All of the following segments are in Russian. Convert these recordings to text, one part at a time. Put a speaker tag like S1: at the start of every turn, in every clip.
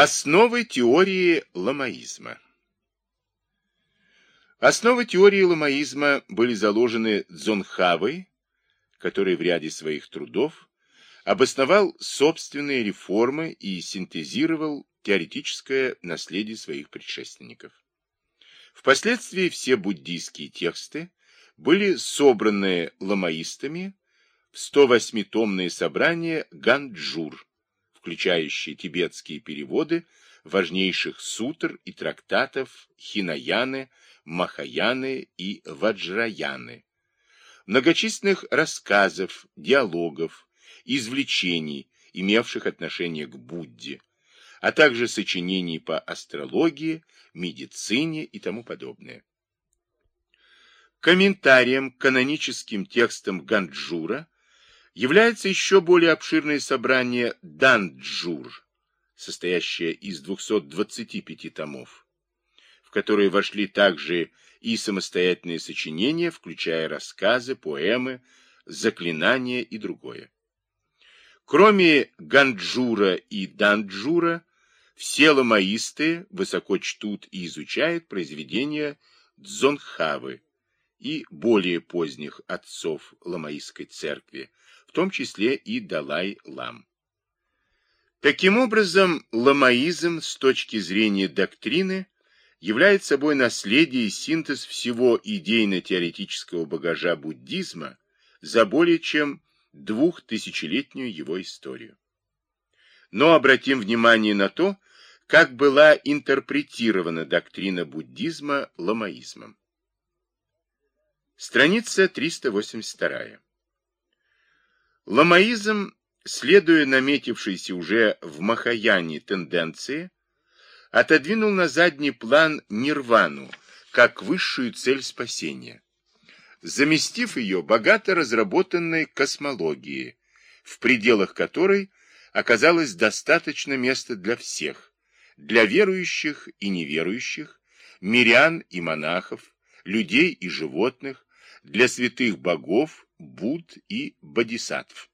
S1: Основы теории ламаизма Основы теории ламаизма были заложены Цзонхавой, который в ряде своих трудов обосновал собственные реформы и синтезировал теоретическое наследие своих предшественников. Впоследствии все буддийские тексты были собраны ламаистами в 108-томное собрание Ганджур, включающее тибетские переводы важнейших сутр и трактатов Хинаяны, Махаяны и Ваджраяны, многочисленных рассказов, диалогов, извлечений, имевших отношение к Будде, а также сочинений по астрологии, медицине и тому подобное. Комментарием к каноническим текстам Ганджура является еще более обширное собрание Данджур, состоящее из 225 томов, в которые вошли также и самостоятельные сочинения, включая рассказы, поэмы, заклинания и другое. Кроме Ганджура и Данджура, все ламаисты высоко чтут и изучают произведения Цзонхавы и более поздних отцов ламаистской церкви, в том числе и Далай-Лам. Таким образом, ламаизм с точки зрения доктрины является собой наследие и синтез всего идейно-теоретического багажа буддизма за более чем двухтысячелетнюю его историю. Но обратим внимание на то, как была интерпретирована доктрина буддизма ламаизмом. Страница 382. Ламаизм, следуя наметившейся уже в Махаяне тенденции, отодвинул на задний план нирвану, как высшую цель спасения, заместив ее богато разработанной космологией, в пределах которой оказалось достаточно места для всех, для верующих и неверующих, мирян и монахов, людей и животных, для святых богов, Будд и Бодисаттв.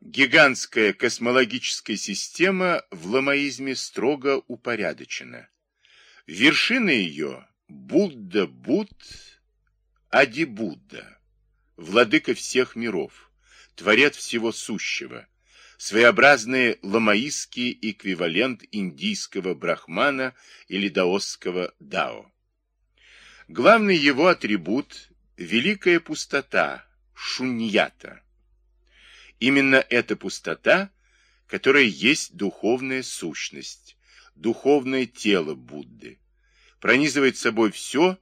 S1: Гигантская космологическая система в ламаизме строго упорядочена. Вершина ее – Будда-Будд, Ади-Будда, владыка всех миров, творец всего сущего, своеобразный ламаистский эквивалент индийского брахмана или даосского дао. Главный его атрибут – великая пустота, шуньята. Именно эта пустота, которая есть духовная сущность, духовное тело Будды, пронизывает собой все,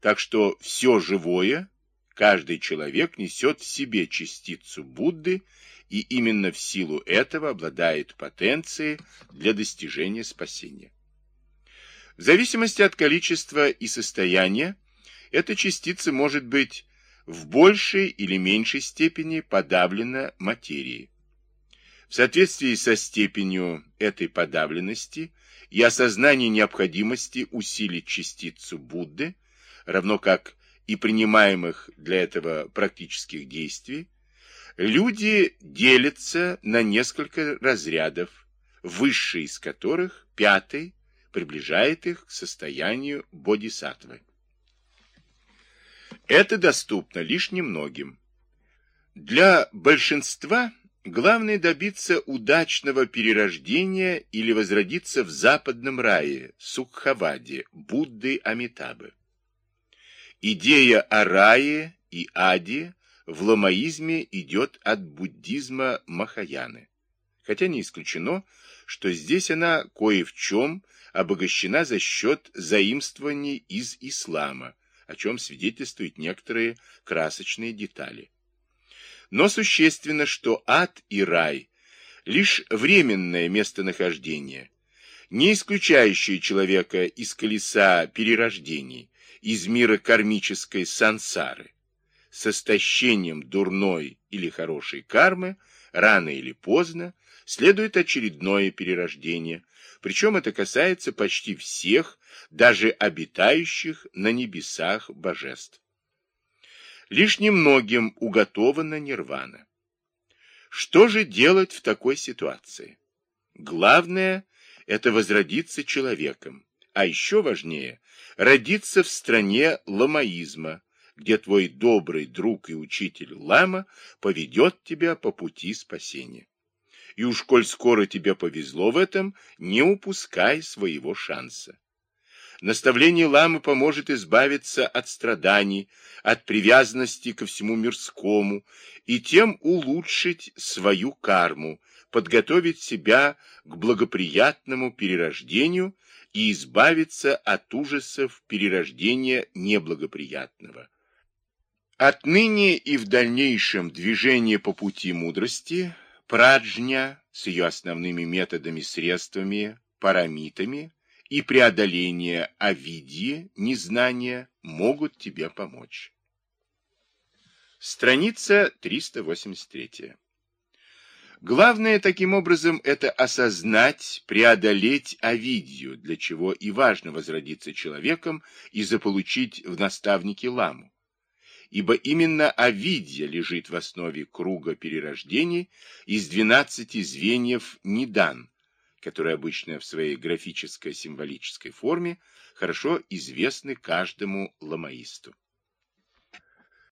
S1: так что все живое, каждый человек несет в себе частицу Будды и именно в силу этого обладает потенцией для достижения спасения. В зависимости от количества и состояния, эта частица может быть в большей или меньшей степени подавлена материей. В соответствии со степенью этой подавленности и осознание необходимости усилить частицу Будды, равно как и принимаемых для этого практических действий, люди делятся на несколько разрядов, высший из которых, пятый, приближает их к состоянию бодисаттвы. Это доступно лишь немногим. Для большинства главное добиться удачного перерождения или возродиться в западном рае, Сукхаваде, Будды Амитабы. Идея о рае и аде в ламаизме идет от буддизма Махаяны, хотя не исключено, что здесь она кое в чем обогащена за счет заимствований из ислама, о чем свидетельствуют некоторые красочные детали. Но существенно, что ад и рай – лишь временное местонахождение, не исключающее человека из колеса перерождений, из мира кармической сансары. С истощением дурной или хорошей кармы, рано или поздно, следует очередное перерождение, причем это касается почти всех, даже обитающих на небесах божеств. Лишь немногим уготована нирвана. Что же делать в такой ситуации? Главное – это возродиться человеком, а еще важнее – родиться в стране ламаизма, где твой добрый друг и учитель Лама поведет тебя по пути спасения. И уж коль скоро тебе повезло в этом, не упускай своего шанса. Наставление ламы поможет избавиться от страданий, от привязанности ко всему мирскому и тем улучшить свою карму, подготовить себя к благоприятному перерождению и избавиться от ужасов перерождения неблагоприятного. Отныне и в дальнейшем движение по пути мудрости, праджня с ее основными методами-средствами, парамитами, и преодоление овидья, незнания могут тебе помочь. Страница 383. Главное, таким образом, это осознать, преодолеть овидью, для чего и важно возродиться человеком и заполучить в наставнике ламу. Ибо именно овидья лежит в основе круга перерождений из двенадцати звеньев Нидан, которые обычно в своей графической символической форме хорошо известны каждому ламаисту.